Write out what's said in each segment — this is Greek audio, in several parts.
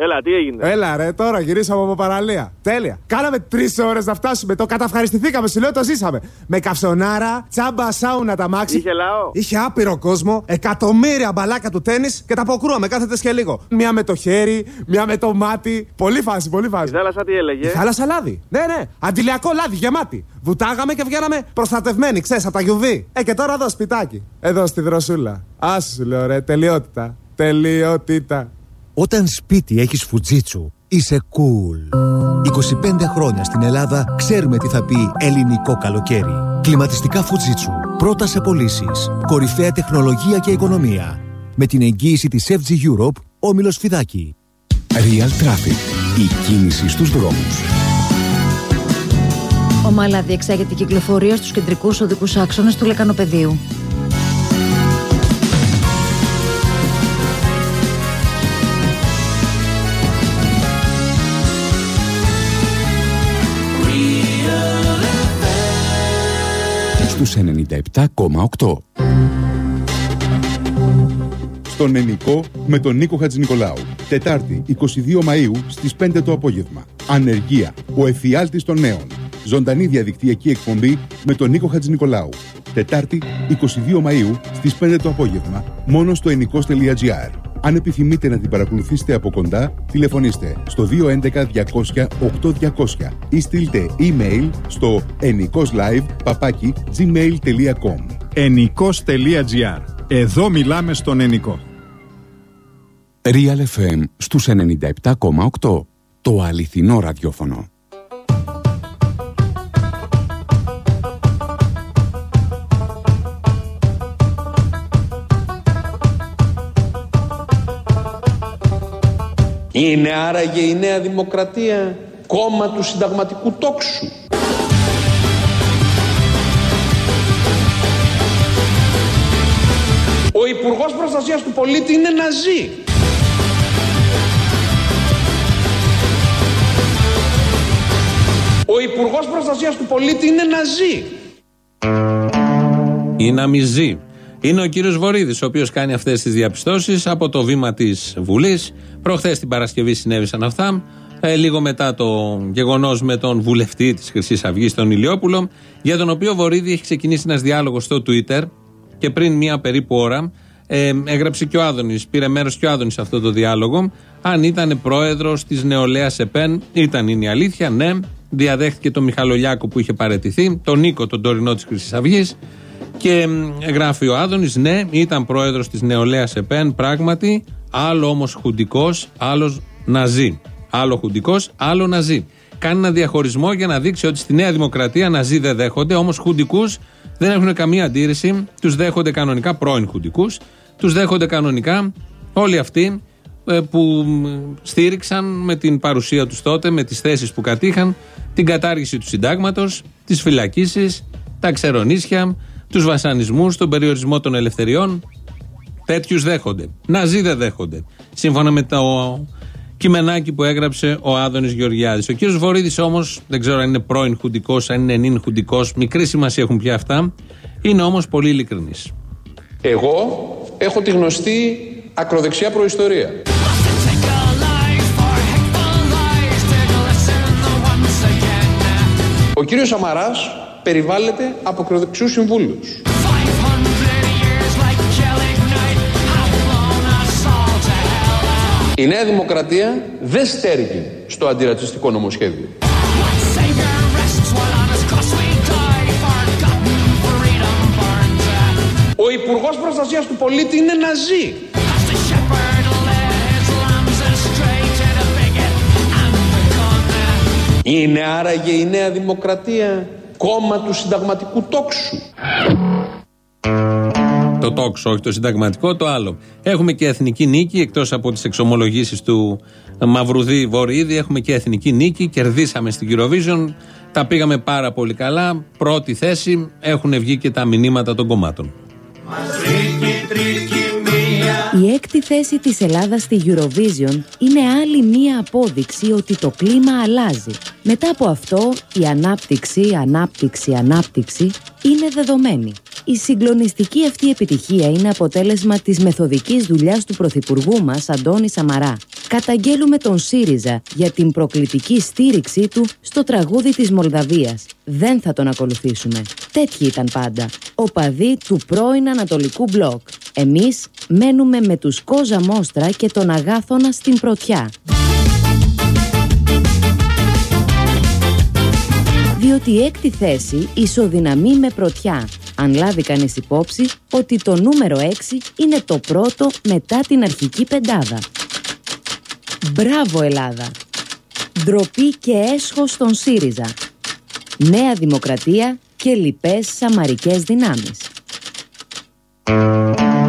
Έλα, τι έγινε; Έλα, ρε, τώρα γυρίσαμε από παραλία. Τέλεια. Κάναμε τρεις ώρες να φτάσουμε. Το καταυχαριστηθήκαμε. Σου λέω το ζήσαμε. Με καυσονάρα, τσάμπα σάουνα τα μάξι. Είχε λαό; Είχε άπειρο κόσμο, εκατομμύρια μπαλάκα του τέννη και τα αποκρούαμε κάθε και λίγο. Μια με το χέρι, μια με το μάτι. Πολύ φάση, πολύ Η φάση. θάλασσα τι έλεγε; Η θάλασσα λάδι. Ναι, ναι. Αντιλιακό λάδι γεμάτη. Βουτάγαμε και βγαίναμε προστατευμένοι, ξέρεις, από τα γιουβί. Ε, και τώρα εδώ σπιτάκι. Εδώ στη δροσούλα. Άσου σου λέω, ρε, τελειότητα. Τελειότητα. Όταν σπίτι έχεις φουτζίτσου, είσαι cool. 25 χρόνια στην Ελλάδα ξέρουμε τι θα πει ελληνικό καλοκαίρι. Κλιματιστικά φουτζίτσου. Πρώτας σε πωλήσει. Κορυφαία τεχνολογία και οικονομία. Με την εγγύηση της FG Europe, όμιλος Φιδάκη. Real Traffic. Η κίνηση στους δρόμους. Ομάλα διεξάγεται η κυκλοφορία στους κεντρικούς οδικούς άξονες του Λεκανοπεδίου. Στους 97,8. Στον Ενικό με τον Νίκο Χατζηνικολάου. Τετάρτη 22 Μαΐου στις 5 το απόγευμα. Ανεργία. Ο εφιάλτης των νέων. Ζωντανή διαδικτυακή εκπομπή με τον Νίκο Χατζηνικολάου. Τετάρτη 22 Μαΐου στις 5 το απόγευμα. Μόνο στο ενικός.gr. Αν επιθυμείτε να την παρακολουθήσετε από κοντά, τηλεφωνήστε στο 211 200 8200 ή στείλτε email στο enikoslive.gmail.com Ενικός.gr Εδώ μιλάμε στον Ενικό. Real FM στους 97,8. Το αληθινό ραδιόφωνο. Είναι άραγε η Νέα Δημοκρατία κόμμα του συνταγματικού τόξου. Ο Υπουργός Προστασίας του Πολίτη είναι ναζί. Ο Υπουργός Προστασίας του Πολίτη είναι ναζί. Είναι αμυζή. Είναι ο κύριος Βορύδης, ο οποίος κάνει αυτές τις διαπιστώσεις από το βήμα της Βουλής. Προχθές την Παρασκευή συνέβησαν αυτά. Ε, λίγο μετά το γεγονός με τον βουλευτή της Χρυσής Αυγής, τον Ηλιόπουλο, για τον οποίο Βορύδη έχει ξεκινήσει ένας διάλογος στο Twitter και πριν μία περίπου ώρα ε, έγραψε και ο Άδωνης, πήρε μέρος και ο Άδωνης σε αυτό το διάλογο. Αν ήταν πρόεδρος της νεολαίας ΕΠΕΝ, ήταν είναι η αλήθεια, ναι. Διαδέχτηκε τον Μιχαλολιάκο που είχε παρετηθεί, τον Νίκο, τον τωρινό της Χρυσής Αυγής. Και μ, γράφει ο Άδωνης, ναι, ήταν πρόεδρος της νεολαίας ΕΠΕΝ, πράγματι. Άλλο όμως χουντικός, άλλος ναζί. Άλλο χουντικός, άλλο ναζί. Κάνει ένα διαχωρισμό για να δείξει ότι στη Νέα Δημοκρατία ναζί δεν δέχονται, όμως χουντικούς δεν έχουν καμία αντίρρηση. Τους δέχονται κανονικά, πρώην χουντικούς. Τους δέχονται κανονικά όλοι αυτοί ε, που μ, στήριξαν με την παρουσία τους τότε, με τις θέσεις που κατήχαν, την κατάργηση του συντάγματος, τις φυλακίσεις, τα ξερονίσια, τους βασανισμούς, τον περιορισμό των ελευθεριών. Τέτοιους δέχονται. Ναζί δεν δέχονται. Σύμφωνα με το κειμενάκι που έγραψε ο Άδωνης Γεωργιάδης. Ο κύριος Βορύδης όμως, δεν ξέρω αν είναι πρώην χουντικός, αν είναι νυν χουντικός, μικρή σημασία έχουν πια αυτά, είναι όμως πολύ ειλικρινής. Εγώ έχω τη γνωστή ακροδεξιά προϊστορία. Ο κύριος Σαμαράς περιβάλλεται από ακροδεξιούς συμβούλους. Η Νέα Δημοκρατία δεν στέργει στο αντιρατσιστικό νομοσχέδιο. Ο Υπουργός Προστασίας του Πολίτη είναι ναζί. Είναι άραγε η Νέα Δημοκρατία κόμμα του συνταγματικού τόξου. Το τόξο, όχι το συνταγματικό, το άλλο. Έχουμε και εθνική νίκη, εκτός από τις εξομολογήσεις του Μαυρουδή Βορύδη, έχουμε και εθνική νίκη. Κερδίσαμε στην Eurovision. Τα πήγαμε πάρα πολύ καλά. Πρώτη θέση. Έχουν βγει και τα μηνύματα των κομμάτων. Η έκτη θέση της Ελλάδας στη Eurovision είναι άλλη μία απόδειξη ότι το κλίμα αλλάζει. Μετά από αυτό, η ανάπτυξη, ανάπτυξη, ανάπτυξη είναι δεδομένη. Η συγκλονιστική αυτή επιτυχία είναι αποτέλεσμα της μεθοδικής δουλειάς του Πρωθυπουργού μας, Αντώνη Σαμαρά. καταγγέλουμε τον ΣΥΡΙΖΑ για την προκλητική στήριξή του στο τραγούδι της Μολδαβίας. Δεν θα τον ακολουθήσουμε. Τέτοιοι ήταν πάντα. Οπαδοί του πρώην Ανατολικού Μπλοκ. Εμείς μένουμε με τους Κόζα Μόστρα και τον Αγάθωνα στην πρωτιά. Διότι η έκτη θέση ισοδυναμεί με πρωτιά αν λάβει κανείς υπόψη ότι το νούμερο 6 είναι το πρώτο μετά την αρχική πεντάδα. Μπράβο Ελλάδα! Ντροπή και έσχος στον ΣΥΡΙΖΑ. Νέα Δημοκρατία και λοιπές σαμαρικές δυνάμεις.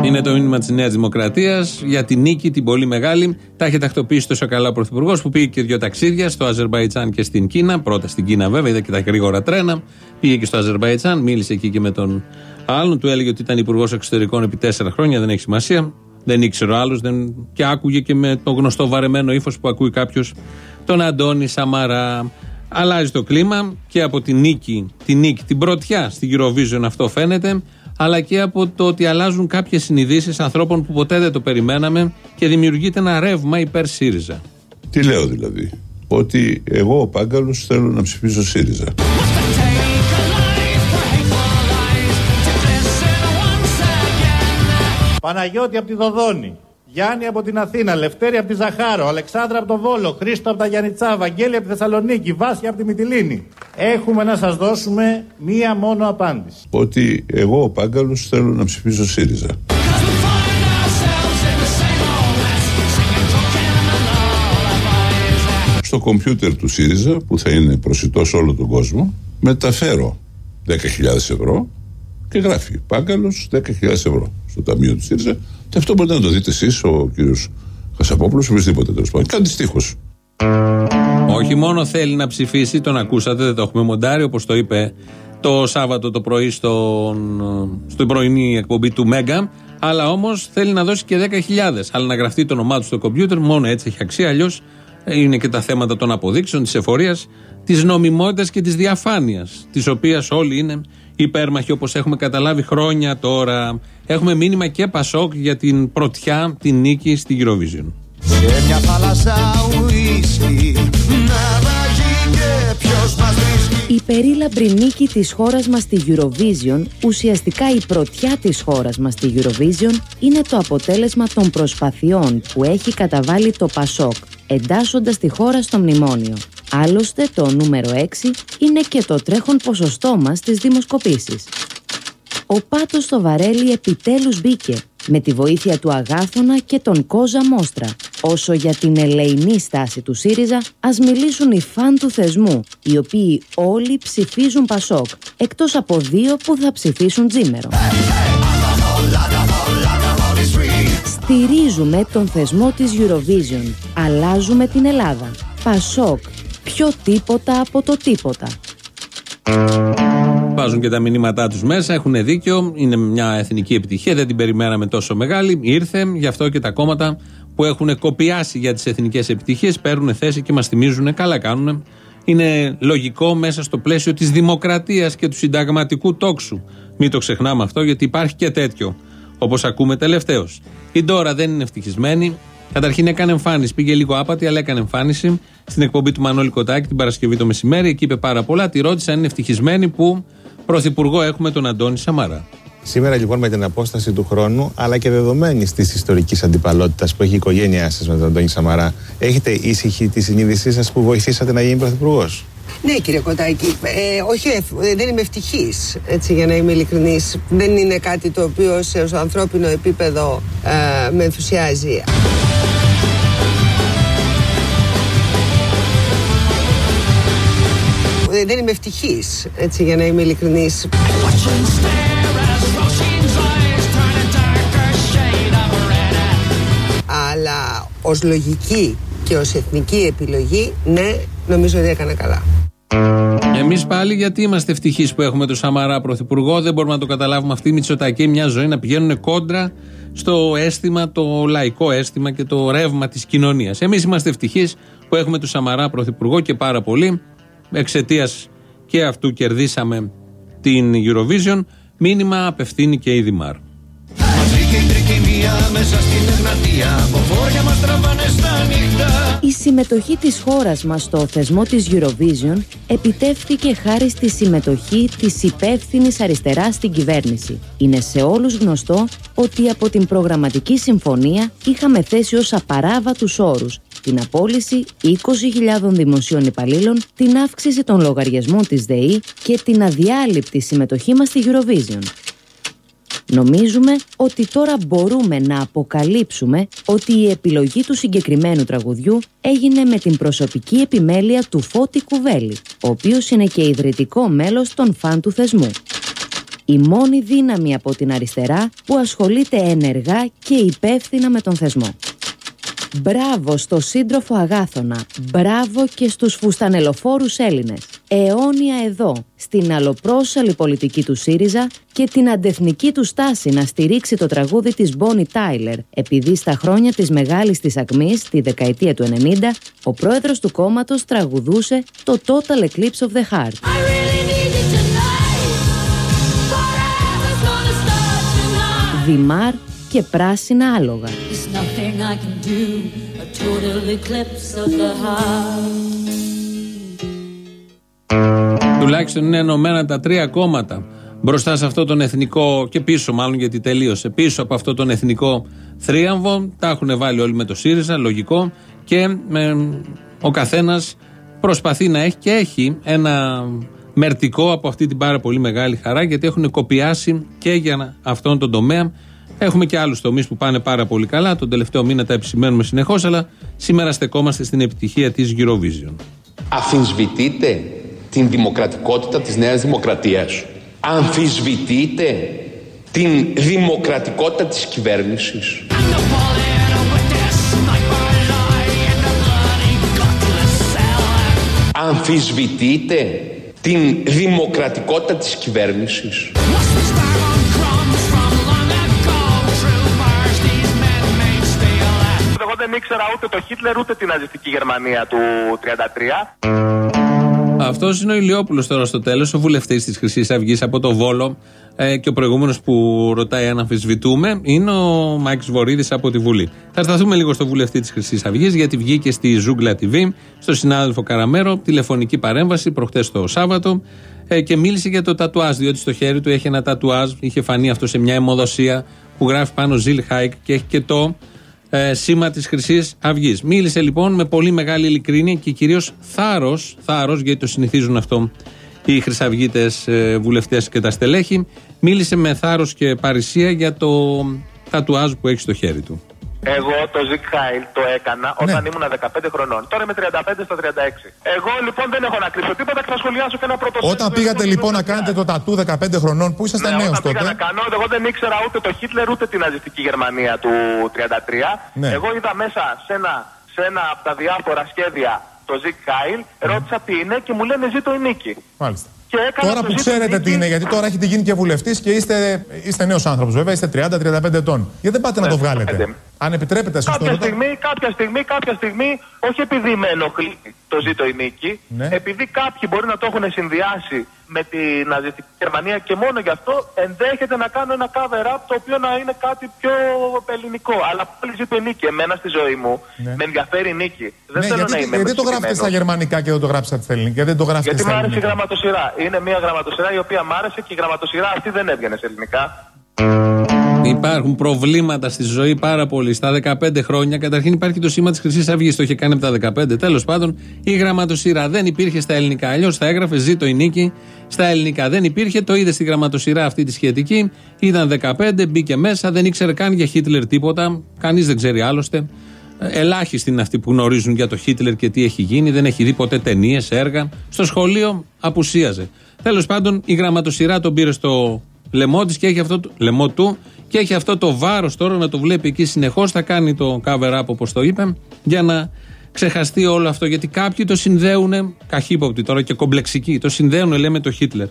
Είναι το μήνυμα της Νέας Δημοκρατίας για την νίκη, την πολύ μεγάλη. Τα έχει τακτοποιήσει τόσο καλά ο Πρωθυπουργός που πήγε και δύο ταξίδια στο Αζερβαϊτζάν και στην Κίνα. Πρώτα στην Κίνα, βέβαια, είδα και τα γρήγορα τρένα. Πήγε και στο Αζερβαϊτζάν, μίλησε εκεί και με τον άλλον. Του έλεγε ότι ήταν υπουργός εξωτερικών επί τέσσερα χρόνια, δεν έχει σημασία. Δεν ήξερε ο άλλος και άκουγε και με το γνωστό βαρεμένο ύφος που ακούει κάποιος τον Αντώνη Σαμαρά. Αλλάζει το κλίμα και από την νίκη, την νίκη, την πρωτιά στην Eurovision αυτό φαίνεται αλλά και από το ότι αλλάζουν κάποιες συνειδήσεις ανθρώπων που ποτέ δεν το περιμέναμε και δημιουργείται ένα ρεύμα υπέρ ΣΥΡΙΖΑ. Τι λέω δηλαδή, ότι εγώ ο Πάγκαλος θέλω να ψηφίσω ΣΥΡΙΖΑ. Παναγιώτη από τη Δοδόνη. Γιάννη από την Αθήνα, Λευτέρη από τη Ζαχάρο, Αλεξάνδρα από τον Βόλο, Χρήστο από τα Γιάννητσά, Βαγγέλη από τη Θεσσαλονίκη, Βάσια από τη Μυτιλίνη. Έχουμε να σας δώσουμε μία μόνο απάντηση. Ότι εγώ ο Πάγκαλος θέλω να ψηφίσω ΣΥΡΙΖΑ. Στο κομπιούτερ του ΣΥΡΙΖΑ που θα είναι προσιτό σε όλο τον κόσμο μεταφέρω 10.000 ευρώ και γράφει Πάγκαλος 10.000 ευρώ στο ταμείο του ΣΥΡΙΖΑ και αυτό μπορείτε να το δείτε εσείς, ο κύριος Χασαπόπουλος, οποιοδήποτε τέλος πάντων. Κάντε τείχο. Όχι μόνο θέλει να ψηφίσει, τον ακούσατε, δεν το έχουμε μοντάρει, όπως το είπε το Σάββατο το πρωί στον, στην πρωινή εκπομπή του Μέγκα, αλλά όμως θέλει να δώσει και 10.000. Αλλά να γραφτεί το όνομά του στο κομπιούτερ, μόνο έτσι έχει αξία. Αλλιώς είναι και τα θέματα των αποδείξεων, της εφορίας, της νομιμότητας και της διαφάνειας, της οποίας όλοι είναι υπέρμαχοι όπως έχουμε καταλάβει χρόνια τώρα. Έχουμε μήνυμα και Πασόκ για την πρωτιά, την νίκη στην Eurovision. Σε μια θάλασσα η περίλαμπρη νίκη της χώρας μας στη Eurovision, ουσιαστικά η πρωτιά της χώρας μας στη Eurovision, είναι το αποτέλεσμα των προσπαθειών που έχει καταβάλει το Πασόκ, εντάσσοντας τη χώρα στο μνημόνιο. Άλλωστε το νούμερο 6 είναι και το τρέχον ποσοστό μας στις δημοσκοπήσεις. Ο Πάτος στο Βαρέλι επιτέλους μπήκε με τη βοήθεια του Αγάθωνα και τον Κόζα Μόστρα. Όσο για την ελεηνή στάση του ΣΥΡΙΖΑ, ας μιλήσουν οι φαν του θεσμού, οι οποίοι όλοι ψηφίζουν Πασόκ, εκτός από δύο που θα ψηφίσουν Τζίμερο. Στηρίζουμε τον θεσμό της Eurovision. Αλλάζουμε την Ελλάδα. Πασόκ. Πιο τίποτα από το τίποτα. Βάζουν και τα μηνύματά τους μέσα. Έχουν δίκιο. Είναι μια εθνική επιτυχία. Δεν την περιμέναμε τόσο μεγάλη. Ήρθε. Γι' αυτό και τα κόμματα που έχουν κοπιάσει για τις εθνικές επιτυχίες παίρνουν θέση και μας θυμίζουν. Καλά κάνουν. Είναι λογικό μέσα στο πλαίσιο της δημοκρατίας και του συνταγματικού τόξου. Μην το ξεχνάμε αυτό, γιατί υπάρχει και τέτοιο. Όπως ακούμε τελευταίως. Η Ντόρα δεν είναι ευτυχισμένη. Καταρχήν έκανε εμφάνιση. Πήγε λίγο άπατη, αλλά έκανε εμφάνιση στην εκπομπή του Μανώλη Κοτάκη την Παρασκευή το μεσημέρι. Εκεί είπε πάρα πολλά. Τη ρώτησα αν είναι ευτυχισμένη που πρωθυπουργό έχουμε τον Αντώνη Σαμαρά. Σήμερα λοιπόν με την απόσταση του χρόνου, αλλά και δεδομένη της ιστορικής αντιπαλότητας που έχει η οικογένειά σας με τον Αντώνη Σαμαρά, έχετε ήσυχη τη συνείδησή σας που βοηθήσατε να γίνει πρωθυπουργός; Ναι, κύριε Κοτάκη. Ε, όχι, ε, δεν είμαι ευτυχής, έτσι για να είμαι ειλικρινής. Δεν είναι κάτι το οποίο σε ανθρώπινο επίπεδο ε, με ενθουσιάζει. Δεν είμαι ευτυχής, έτσι για να είμαι ειλικρινής. Αλλά ως λογική και ως εθνική επιλογή, ναι, νομίζω ότι έκανα καλά. Εμείς πάλι γιατί είμαστε ευτυχείς που έχουμε τον Σαμαρά πρωθυπουργό, δεν μπορούμε να το καταλάβουμε αυτή η Μητσοτακή μια ζωή να πηγαίνουν κόντρα στο αίσθημα, το λαϊκό αίσθημα και το ρεύμα της κοινωνίας. Εμείς είμαστε ευτυχείς που έχουμε τον Σαμαρά πρωθυπουργό και πάρα πολύ. Εξαιτίας και αυτού κερδίσαμε την Eurovision. Μήνυμα απευθύνει και η Δημάρ. Μαζί και η τρικυμία μέσα στην Εγνατία Λεωφόρια μας τραβάνε στα νυχτά Η συμμετοχή της χώρας μας στο θεσμό της Eurovision επιτεύχθηκε χάρη στη συμμετοχή της υπεύθυνης αριστεράς στην κυβέρνηση. Είναι σε όλους γνωστό ότι από την προγραμματική συμφωνία είχαμε θέσει ως απαράβατους όρους την απόλυση 20.000 δημοσίων υπαλλήλων, την αύξηση των λογαριασμών της ΔΕΗ και την αδιάλειπτη συμμετοχή μας στη Eurovision. Νομίζουμε ότι τώρα μπορούμε να αποκαλύψουμε ότι η επιλογή του συγκεκριμένου τραγουδιού έγινε με την προσωπική επιμέλεια του Φώτη Κουβέλη, ο οποίος είναι και ιδρυτικό μέλος των φαν του θεσμού. Η μόνη δύναμη από την αριστερά που ασχολείται ενεργά και υπεύθυνα με τον θεσμό. Μπράβο στο σύντροφο Αγάθωνα. Μπράβο και στους φουστανελοφόρους Έλληνες. Αιώνια εδώ, στην αλλοπρόσαλη πολιτική του ΣΥΡΙΖΑ και την αντεθνική του στάση να στηρίξει το τραγούδι της Μπόνι Τάιλερ, επειδή στα χρόνια της μεγάλης της ακμής, τη δεκαετία του 90, ο πρόεδρος του κόμματος τραγουδούσε το Total Eclipse of the Heart. Δημάρ και πράσινα άλογα. There's nothing I can do A total eclipse of the heart Τουλάχιστον είναι ενωμένα τα τρία κόμματα μπροστά σε αυτό τον εθνικό και πίσω μάλλον γιατί τελείωσε πίσω από αυτό τον εθνικό θρίαμβο τα έχουν βάλει όλοι με το ΣΥΡΙΖΑ λογικό και με, ο καθένας προσπαθεί να έχει και έχει ένα μερτικό από αυτή την πάρα πολύ μεγάλη χαρά γιατί έχουν κοπιάσει και για αυτόν τον τομέα Έχουμε και άλλους τομείς που πάνε πάρα πολύ καλά. Τον τελευταίο μήνα τα επισημαίνουμε συνεχώς, αλλά σήμερα στεκόμαστε στην επιτυχία της Eurovision. Αφισβητείτε την δημοκρατικότητα της Νέας Δημοκρατίας. Αμφισβητείτε την δημοκρατικότητα της κυβέρνησης. Αμφισβητείτε την δημοκρατικότητα της κυβέρνησης. Δεν ήξερα ούτε το Χίτλερ ούτε την ναζιστική Γερμανία του 33. Αυτός είναι ο Ηλιόπουλος τώρα στο τέλος, ο βουλευτής της Χρυσής Αυγής από το Βόλο. Ε, και ο προηγούμενος που ρωτάει αν αμφισβητούμε είναι ο Μάκης Βορίδης από τη Βουλή. Θα σταθούμε λίγο στο βουλευτή της Χρυσής Αυγής, γιατί βγήκε στη Ζούγκλα TV, στο συνάδελφο Καραμέρο, τηλεφωνική παρέμβαση προχτές το Σάββατο ε, και μίλησε για το τατουάζ. Διότι στο χέρι του έχει ένα τατουάζ, είχε φανεί αυτό σε μια αιμοδοσία που γράφει πάνω Ζιλ Χάικ και έχει και το ε, σήμα της Χρυσής Αυγής. Μίλησε λοιπόν με πολύ μεγάλη ειλικρίνεια και κυρίως θάρρος, θάρρος, γιατί το συνηθίζουν αυτό οι Χρυσαυγίτες ε, βουλευτές και τα στελέχη, μίλησε με θάρρος και παρρησία για το τατουάζ που έχει στο χέρι του. Εγώ το Sieg Heil το έκανα Ναι. όταν ήμουν 15 χρονών. Τώρα είμαι 35 στα 36. Εγώ λοιπόν δεν έχω να κρύψω τίποτα και θα σχολιάσω και ένα πρώτο Όταν πήγατε λοιπόν να κάνετε το τατού 15 χρονών, που ήσασταν Ναι, νέος όταν πήγα τότε; να κάνω, εγώ δεν ήξερα ούτε το Χίτλερ ούτε την ναζιστική Γερμανία του 33. Ναι. Εγώ είδα μέσα σε ένα, σε ένα από τα διάφορα σχέδια το Sieg Heil, ρώτησα τι είναι και μου λένε ζήτω η νίκη. Μάλιστα. Και έκανα Τώρα το που ζήτω η ξέρετε νίκη. τι είναι, γιατί τώρα έχετε γίνει και βουλευτής και είστε, είστε νέος άνθρωπος βέβαια, είστε 30-35 ετών. Γιατί δεν πάτε να το βγάλετε; Αν επιτρέπετε, σα το Κάποια ρωτώ. στιγμή, κάποια στιγμή, κάποια στιγμή, όχι επειδή με ενοχλεί το ζήτω η νίκη, Ναι. επειδή κάποιοι μπορεί να το έχουν συνδυάσει με τη ναζιστική Γερμανία και μόνο γι' αυτό ενδέχεται να κάνω ένα cover-up το οποίο να είναι κάτι πιο ελληνικό. Αλλά πάλι ζήτω η νίκη. Εμένα στη ζωή μου Ναι. με ενδιαφέρει η νίκη. Δεν Ναι, θέλω γιατί να είμαι γιατί το γράφετε στα μεσητημένος. γερμανικά και δεν το γράψατε στα ελληνικά; Γιατί δεν το γράφετε Γιατί στα μου άρεσε η ελληνικά. γραμματοσυρά. Είναι μια γραμματοσυρά η οποία μ' άρεσε και η γραμματοσυρά αυτή δεν έβγαινε σε ελληνικά. Υπάρχουν προβλήματα στη ζωή πάρα πολύ. Στα 15 χρόνια, καταρχήν υπάρχει το σήμα της Χρυσής Αυγής. Το είχε κάνει από τα 15. Τέλος πάντων, η γραμματοσυρά δεν υπήρχε στα ελληνικά. Αλλιώς θα έγραφε Ζήτω η νίκη. Στα ελληνικά δεν υπήρχε. Το είδε στη γραμματοσυρά αυτή τη σχετική. Ήταν 15, μπήκε μέσα. Δεν ήξερε καν για Χίτλερ τίποτα. Κανείς δεν ξέρει άλλωστε. Ε, Ελάχιστοι είναι αυτοί που γνωρίζουν για το Χίτλερ και τι έχει γίνει. Δεν έχει δει ποτέ ταινίες, έργα. Στο σχολείο απουσίαζε. Τέλος πάντων, η γραμματοσυρά τον πήρε στο λαιμό της και έχει αυτό το, λαιμό του και έχει αυτό το βάρος τώρα να το βλέπει εκεί συνεχώς. Θα κάνει το cover up όπως το είπε για να ξεχαστεί όλο αυτό. Γιατί κάποιοι το συνδέουν καχύποπτοι τώρα και κομπλεξικοί το συνδέουν λέει με το Χίτλερ.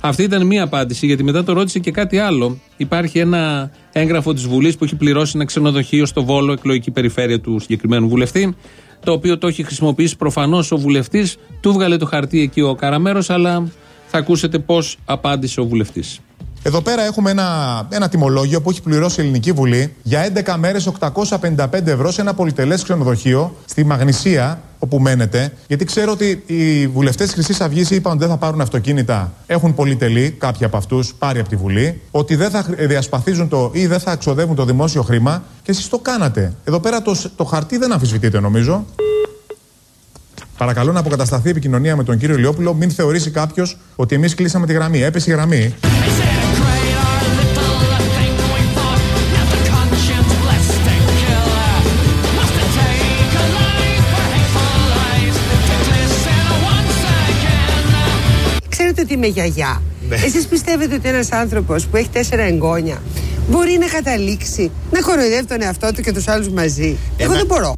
Αυτή ήταν μία απάντηση γιατί μετά το ρώτησε και κάτι άλλο. Υπάρχει ένα έγγραφο της Βουλής που έχει πληρώσει ένα ξενοδοχείο στο Βόλο εκλογική περιφέρεια του συγκεκριμένου βουλευτή το οποίο το έχει χρησιμοποιήσει προφανώς ο βουλευτής. Του βγάλε το χαρτί εκεί ο Καραμέρος αλλά θα ακούσετε πώς απάντησε ο βουλευτής Εδώ πέρα έχουμε ένα, ένα τιμολόγιο που έχει πληρώσει η Ελληνική Βουλή για 11 μέρες 855 ευρώ σε ένα πολυτελές ξενοδοχείο στη Μαγνησία, όπου μένετε. Γιατί ξέρω ότι οι βουλευτές τη Χρυσής Αυγής είπαν ότι δεν θα πάρουν αυτοκίνητα. Έχουν πολυτελή, κάποιοι από αυτούς, πάρει από τη Βουλή. Ότι δεν θα διασπαθίζουν το ή δεν θα εξοδεύουν το δημόσιο χρήμα. Και εσείς το κάνατε. Εδώ πέρα το, το χαρτί δεν αμφισβητείτε, νομίζω. Παρακαλώ να αποκατασταθεί η επικοινωνία με τον κύριο Λιόπουλο. Μην θεωρήσει κάποιος ότι εμείς κλείσαμε τη γραμμή. Έπεσε η γραμμή. Είμαι γιαγιά. Ναι. Εσείς πιστεύετε ότι ένας άνθρωπος που έχει τέσσερα εγγόνια μπορεί να καταλήξει να κοροϊδεύει τον εαυτό του και τους άλλους μαζί; Εγώ δεν μπορώ.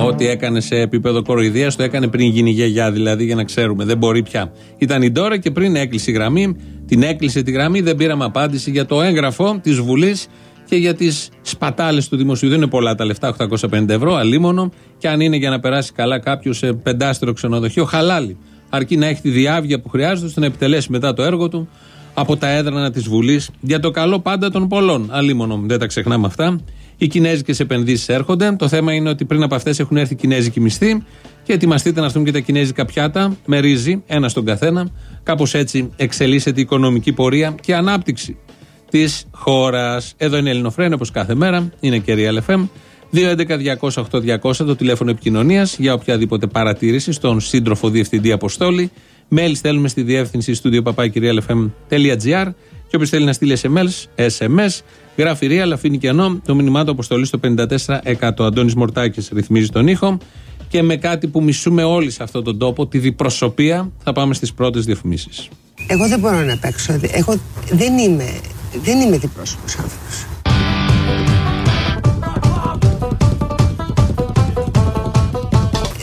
Ό,τι έκανε σε επίπεδο κοροϊδίας το έκανε πριν γίνει γιαγιά, δηλαδή για να ξέρουμε. Δεν μπορεί πια. Ήταν η Ντόρα και πριν έκλεισε η γραμμή. Την έκλεισε τη γραμμή, δεν πήραμε απάντηση για το έγγραφο της Βουλής και για τις σπατάλες του δημοσίου. Δεν είναι πολλά τα λεφτά, 850 ευρώ, αλίμονο. Και αν είναι για να περάσει καλά κάποιος σε πεντάστερο ξενοδοχείο, χαλάλι. Αρκεί να έχει τη διάβγεια που χρειάζεται ώστε να επιτελέσει μετά το έργο του από τα έδρανα της Βουλής για το καλό πάντα των πολλών. Αλίμονο, δεν τα ξεχνάμε αυτά. Οι κινέζικες επενδύσεις έρχονται. Το θέμα είναι ότι πριν από αυτές έχουν έρθει κινέζικοι μισθοί και ετοιμαστείτε να έρθουν και τα κινέζικα πιάτα με ρύζι, ένα στον καθένα. Κάπως έτσι εξελίσσεται η οικονομική πορεία και ανάπτυξη της χώρας. Εδώ είναι η Ελληνοφρένια όπως κάθε μέρα. Είναι και Real FM. 211-200-8200 το τηλέφωνο επικοινωνίας για οποιαδήποτε παρατήρηση στον σύντροφο διευθυντή Αποστόλη. Mail στέλνουμε στη διεύθυνση studio papakirialfm.gr και όποιος θέλει να στείλει SMS, SMS γράφει real, αφήνει κενό το μήνυμά του αποστολή στο 54%. Αντώνης Μορτάκης ρυθμίζει τον ήχο και με κάτι που μισούμε όλοι σε αυτόν τον τόπο, τη διπροσωπεία, θα πάμε στις πρώτες διαφημίσεις. Εγώ δεν μπορώ να παίξω. Εγώ δεν είμαι, δεν είμαι διπρόσωπος άνθρωπος.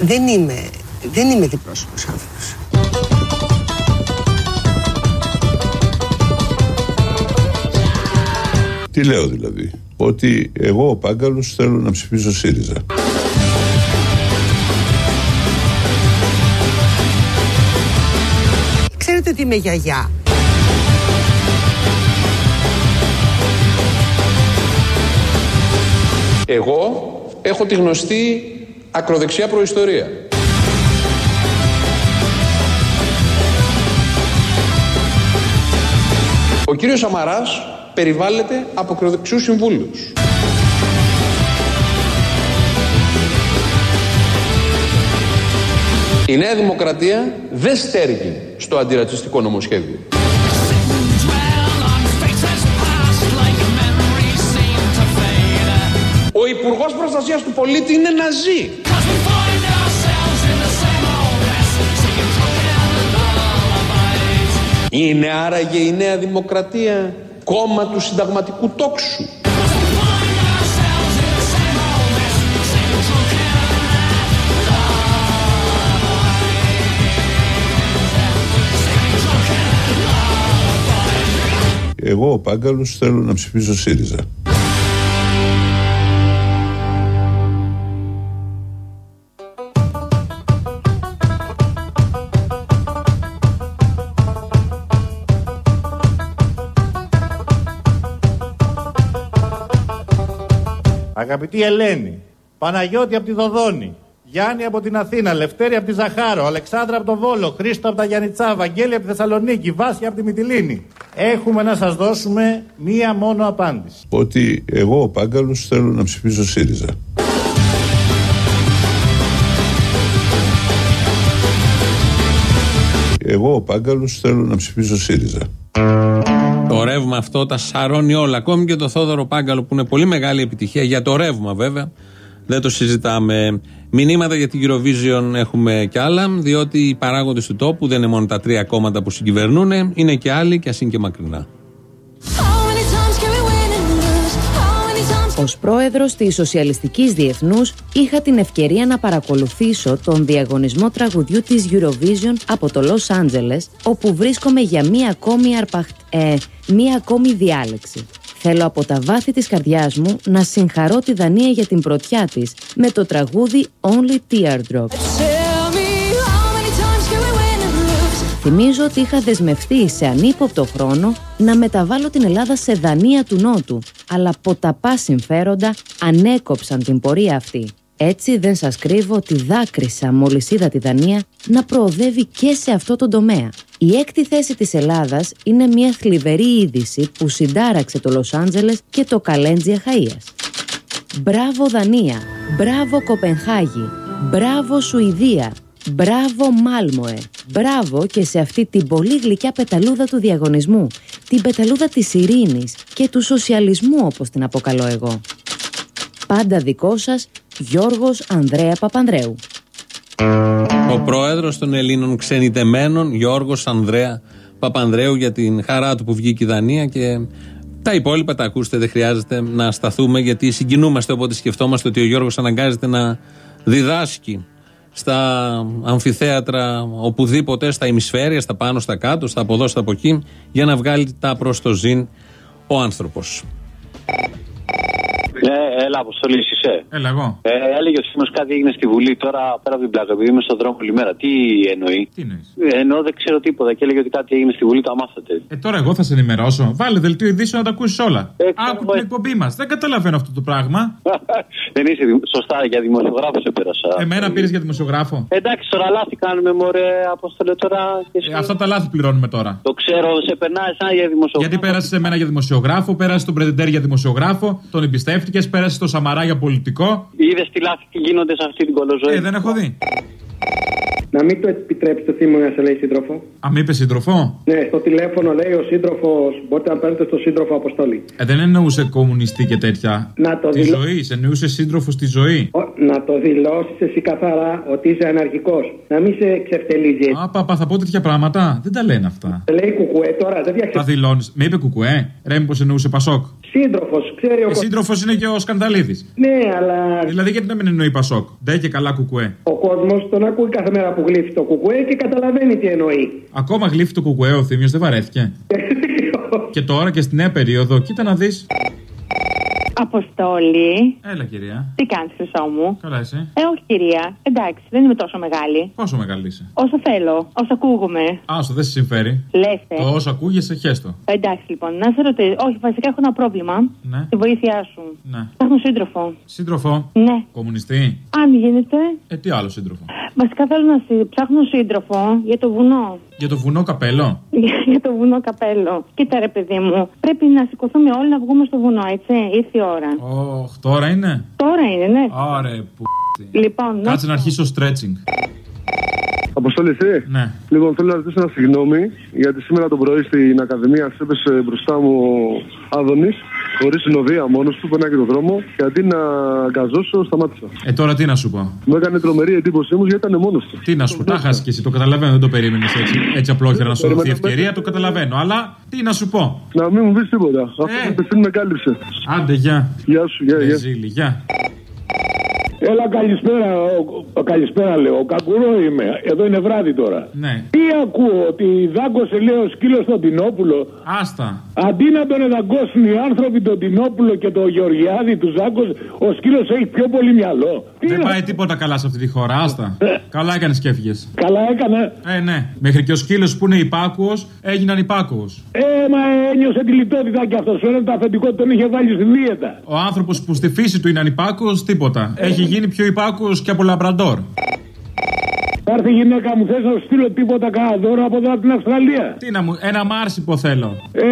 Δεν είμαι, δεν είμαι διπρόσωπος άνθρωπος. Τι λέω δηλαδή. Ότι εγώ ο Πάγκαλος θέλω να ψηφίσω ΣΥΡΙΖΑ. Ξέρετε ότι είμαι γιαγιά. Εγώ έχω τη γνωστή ακροδεξιά προϊστορία. Ο κύριος Σαμαράς περιβάλλεται από ακροδεξιούς συμβούλους. Η Νέα Δημοκρατία δεν στέργει στο αντιρατσιστικό νομοσχέδιο. Ο Υπουργός Προστασίας του Πολίτη είναι ναζί. Είναι άραγε η Νέα Δημοκρατία κόμμα του συνταγματικού τόξου. Εγώ ο Πάγκαλος θέλω να ψηφίσω ΣΥΡΙΖΑ. Αγαπητή Ελένη, Παναγιώτη από τη Δοδόνη, Γιάννη από την Αθήνα, Λευτέρη από τη Ζαχάρο, Αλεξάνδρα από το Βόλο, Χρήστο από τα Γιάννητσά, Βαγγέλη από τη Θεσσαλονίκη, Βάση από τη Μυτιλίνη. Έχουμε να σας δώσουμε μία μόνο απάντηση. Ότι εγώ ο Πάγκαλος θέλω να ψηφίσω ΣΥΡΙΖΑ. Εγώ ο Πάγκαλος θέλω να ψηφίσω ΣΥΡΙΖΑ. Το ρεύμα αυτό τα σαρώνει όλα. Ακόμη και το Θόδωρο Πάγκαλο που είναι πολύ μεγάλη επιτυχία για το ρεύμα βέβαια. Δεν το συζητάμε. Μηνύματα για την Eurovision έχουμε κι άλλα, διότι οι παράγοντες του τόπου δεν είναι μόνο τα τρία κόμματα που συγκυβερνούν, είναι και άλλοι και ας είναι και μακρινά. Ως πρόεδρος της Σοσιαλιστικής Διεθνούς είχα την ευκαιρία να παρακολουθήσω τον διαγωνισμό τραγουδιού της Eurovision από το Los Angeles όπου βρίσκομαι για μία ακόμη αρπαχ... ε, μία ακόμη διάλεξη. Θέλω από τα βάθη της καρδιάς μου να συγχαρώ τη Δανία για την πρωτιά της με το τραγούδι Only Teardrops. Θυμίζω ότι είχα δεσμευτεί σε ανύποπτο χρόνο να μεταβάλω την Ελλάδα σε δανεία του Νότου, αλλά ποταπά συμφέροντα ανέκοψαν την πορεία αυτή. Έτσι δεν σας κρύβω ότι δάκρυσα μόλις είδα τη Δανία να προοδεύει και σε αυτό το τομέα. Η έκτη θέση της Ελλάδας είναι μια θλιβερή είδηση που συντάραξε το Λος Άντζελες και το Καλέντζια Χαΐας. Μπράβο Δανία, μπράβο Κοπενχάγη, μπράβο Σουηδία, μπράβο Μάλμοε, μπράβο και σε αυτή την πολύ γλυκιά πεταλούδα του διαγωνισμού, την πεταλούδα της ειρήνης και του σοσιαλισμού όπως την αποκαλώ εγώ. Πάντα δικό σας, Γιώργος Ανδρέα Παπανδρέου. Ο πρόεδρος των Ελλήνων ξενιτεμένων, Γιώργος Ανδρέα Παπανδρέου, για την χαρά του που βγήκε η Δανία και τα υπόλοιπα τα ακούστε, δεν χρειάζεται να σταθούμε γιατί συγκινούμαστε όποτε σκεφτόμαστε ότι ο Γιώργος αναγκάζεται να διδάσκει στα αμφιθέατρα οπουδήποτε, στα ημισφαίρια, στα πάνω, στα κάτω, στα από εδώ, στα από εκεί, για να βγάλει τα προς το ζήν ο άνθρωπος. Ναι, έλα, Αποστολή, είσαι. Έλα, εγώ. Ε, έλεγε ο Σίμω κάτι έγινε στη Βουλή τώρα πέρα από την πλάκα. Επειδή είμαι στον δρόμο όλη μέρα. Τι εννοεί; Τι εννοείς; Ε, Εννοώ δεν ξέρω τίποτα και έλεγε ότι κάτι έγινε στη Βουλή, το αμάθατε. Ε, τώρα εγώ θα σε ενημερώσω. Βάλε δελτίο ειδήσεων να τα ακούσεις όλα. Ε, Άκου την εκπομπή μας. Δεν καταλαβαίνω αυτό το πράγμα. δεν είσαι δημο- σωστά για δημοσιογράφος σε πέρασα. Εμένα πήρες για δημοσιογράφο. Εντάξει, τώρα λάθη κάνουμε, μωρέ, Αποστολή τώρα. Και εσύ. Ε, αυτά τα λάθη πληρώνουμε τώρα. Το ξέρω, σε περνάει σαν για δημοσιογράφο. Γιατί πέρασε σε μένα για δημοσιογράφο, πέρασε τον Πρετεντέρ για δημοσιογράφο, τον εμπιστεύτηκε, πέρασε τον Σαμαρά για πολιτικό. Είδες τι λάθη τι γίνονται σε αυτή την κολοζωή. Ε, δεν έχω δει. Να μην το επιτρέψει το θύμο να σε λέει σύντροφο. Α, μη είπε σύντροφο. Ναι, στο τηλέφωνο λέει ο σύντροφος. Μπορείτε να παίρνετε στο σύντροφο Αποστόλη. Ε, δεν εννοούσε κομμουνιστή και τέτοια. Να το Τη δηλώ- ζωή, εννοούσε σύντροφος στη ζωή. Ο- Να το δηλώσεις εσύ καθαρά ότι είσαι αναρχικός. Να μην σε ξεφτελίζει. Α, παπα, θα πω τέτοια πράγματα. Δεν τα λένε αυτά. Σε λέει κουκουέ τώρα, δεν Τα διαξε... δηλώνεις. Με είπε κουκουέ. Ρε, μήπως εννοούσε Πασόκ. Σύντροφος, ξέρει ο Ε, σύντροφος είναι και ο Σκανδαλίδης. Ναι, αλλά Δηλαδή, γιατί να μην εννοεί Πασόκ; Δεν και καλά κουκουέ. ο κόσμος τον ακούει κάθε μέρα που γλύφει το κουκουέ και καταλαβαίνει τι εννοεί. Ακόμα γλύφει το κουκουέ ο Θήμιος, δεν βαρέθηκε. και τώρα και στη νέα περίοδο, κοίτα να δεις. Αποστόλη. Έλα, κυρία. Τι κάνεις, Χρυσό μου; Καλά, εσύ. Ε, όχι, κυρία. Εντάξει, δεν είμαι τόσο μεγάλη. Πόσο μεγάλη είσαι; Όσο θέλω, όσο ακούγομαι. Άσο, δεν σε συμφέρει. Λέστε. Το όσο ακούγεσαι, χέστο. Εντάξει, λοιπόν, να σε ρωτήσω. Όχι, βασικά έχω ένα πρόβλημα. Ναι. Τη βοήθειά σου. Ναι. Ψάχνω σύντροφο. Σύντροφο. Ναι. Κομμουνιστή. Αν γίνεται. Ε, τι άλλο σύντροφο; Βασικά θέλω να συ- ψάχνω σύντροφο για το βουνό. Για το βουνό καπέλο; για το βουνό καπέλο. Κοίτα, ρε παιδί μου. Πρέπει να σηκωθούμε όλοι να βγούμε στο βουνό, έτσι. Ήρθε η ώρα. Ωχ, τώρα είναι; Τώρα είναι, ναι. Άρε, που. Λοιπόν, Κάτσε να αρχίσω stretching. Αποστόλη, εσύ; Ναι. Λοιπόν, θέλω να ζητήσω ένα συγγνώμη γιατί σήμερα το πρωί στην Ακαδημία έπεσε μπροστά μου ο Άδωνης, χωρίς συνοδεία μόνος του, περνάει και τον δρόμο και αντί να γκαζώσω, σταμάτησα. Ε, τώρα τι να σου πω; Μου έκανε τρομερή εντύπωσή μου γιατί ήταν μόνος του. Τι να σου πω, τα χάσεις και εσύ, το καταλαβαίνω, δεν το περίμενες έτσι. Έτσι απλόχερα να σου δοθεί ευκαιρία, το καταλαβαίνω. Αλλά τι να σου πω; Να μην μου πεις τίποτα. Αυτό Ε. που πεθύνει με κάλυψε. Άντε, γεια. Γεια σου, γεια, γεια. Ζήλι, γεια. Έλα, καλησπέρα. Ο, ο- καλησπέρα, λέω. Ο Κακουρό είμαι. Εδώ είναι βράδυ τώρα. Ναι. Τι ακούω, ότι δάγκωσε, λέει, ο σκύλος στον Τινόπουλο. Άστα. Αντί να τον εδαγκώσουν οι άνθρωποι τον Τινόπουλο και τον Γεωργιάδη, τους δάγκωσε, ο σκύλος έχει πιο πολύ μυαλό. Δεν πάει τίποτα καλά σε αυτή τη χώρα, άστα. Καλά έκανε και έφυγες. Καλά έκανε. Ε, ναι. Μέχρι και ο σκύλος που είναι υπάκουος έγιναν υπάκουος. Ε, μα ένιωσε τη λιτότητα κι αυτός. Φαίνεται το αφεντικό τον είχε βάλει στη δίαιτα. Ο άνθρωπος που στη φύση του είναι ανυπάκουος, τίποτα. Έχει γίνει πιο υπάκουος και από λαμπραντόρ. Θα έρθει η γυναίκα μου, θες να σου στείλω τίποτα κανένα δώρο από εδώ από την Αυστραλία; Τι να μου, ένα μάρσιπο θέλω. Ε,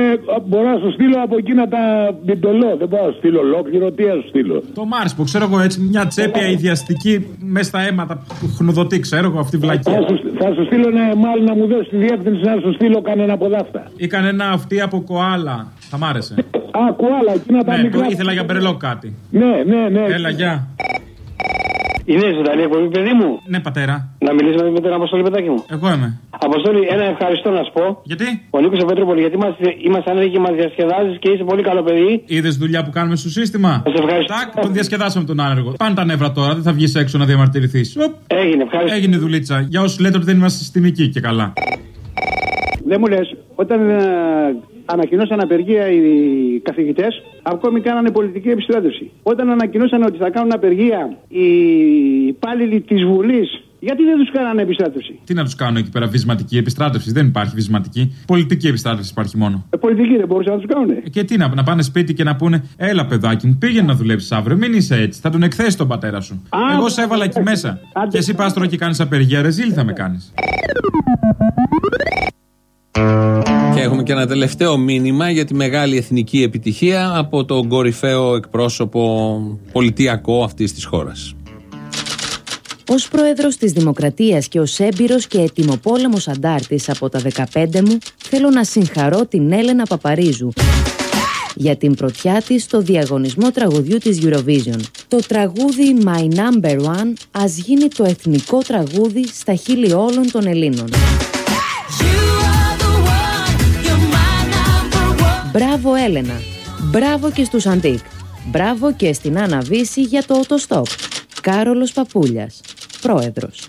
μπορώ να σου στείλω από εκείνα τα μπιντολό. Δεν μπορώ να σου στείλω ολόκληρο. Τι να σου στείλω. Το μάρσιπο, ξέρω εγώ έτσι, μια τσέπια ιδιαστική μέσα στα αίματα που χνοδοτεί, ξέρω εγώ αυτή η βλακία. Θα σου, θα σου στείλω ένα εμάλ να μου δώσεις τη διεύθυνση να σου στείλω κανένα από δάφτα. Ή κανένα αυτή από κοάλα. Θα μ' άρεσε. Α, κουάλα, εκείνα τα ναι, μικρά. το ήθελα για μπρελό κάτι. Ναι, ναι, ναι. Έλα, γεια. Είναι ζωντανή εκπομπή, παιδί μου. Ναι, πατέρα. Να μιλήσουμε με τον Αποστόλη Πετάκη μου. Εγώ είμαι. Αποστόλη, ένα ευχαριστώ να σου πω. Γιατί; Ο Νίκος Πέτροπολη, γιατί είμαστε, είμαστε άνεργοι και μας διασκεδάζεις και είσαι πολύ καλό παιδί. Είδες δουλειά που κάνουμε στο σύστημα; Σε ευχαριστώ. Τάκ, τον διασκεδάσαμε τον άνεργο. Πάνε τα νεύρα τώρα, δεν θα βγεις έξω να διαμαρτυρηθείς. Έγινε, ευχαριστώ. Έγινε δουλίτσα. Για όσους λέτε ότι δεν είμαστε συστημικοί και καλά. Δεν μου λες, όταν ε, ανακοινώσαν απεργία οι καθηγητές, ακόμη κάνανε πολιτική επιστράτευση. Όταν ανακοινώσαν ότι θα κάνουν απεργία οι υπάλληλοι της Βουλής Γιατί δεν τους κάνανε επιστράτευση; Τι να τους κάνω εκεί πέρα, βυσματική επιστράτευση; Δεν υπάρχει βυσματική. Πολιτική επιστράτευση υπάρχει μόνο. Ε, πολιτικοί δεν μπορούσαν να τους κάνουν. Ε, Και τι να, να πάνε σπίτι και να πούνε, Έλα παιδάκι μου, πήγαινε να δουλέψεις αύριο. Μην είσαι έτσι. Θα τον εκθέσεις τον πατέρα σου. Εγώ σε έβαλα εκεί μέσα. Και εσύ πα τώρα και κάνεις απεργία, ρεζίλ θα με κάνεις. Και έχουμε και ένα τελευταίο μήνυμα για τη μεγάλη εθνική επιτυχία από τον κορυφαίο εκπρόσωπο πολιτιακό αυτής της χώρας. Ως πρόεδρος της Δημοκρατίας και ως έμπειρος και ετοιμοπόλεμος αντάρτης από τα 15 μου, θέλω να συγχαρώ την Έλενα Παπαρίζου για την πρωτιά της στο διαγωνισμό τραγουδιού της Eurovision. Το τραγούδι My Number One ας γίνει το εθνικό τραγούδι στα χείλη όλων των Ελλήνων. Μπράβο Έλενα. Μπράβο και στους Αντίκ. Μπράβο και στην Άννα Βύση για το οτοστόπ. Κάρολος Παπούλιας, πρόεδρος.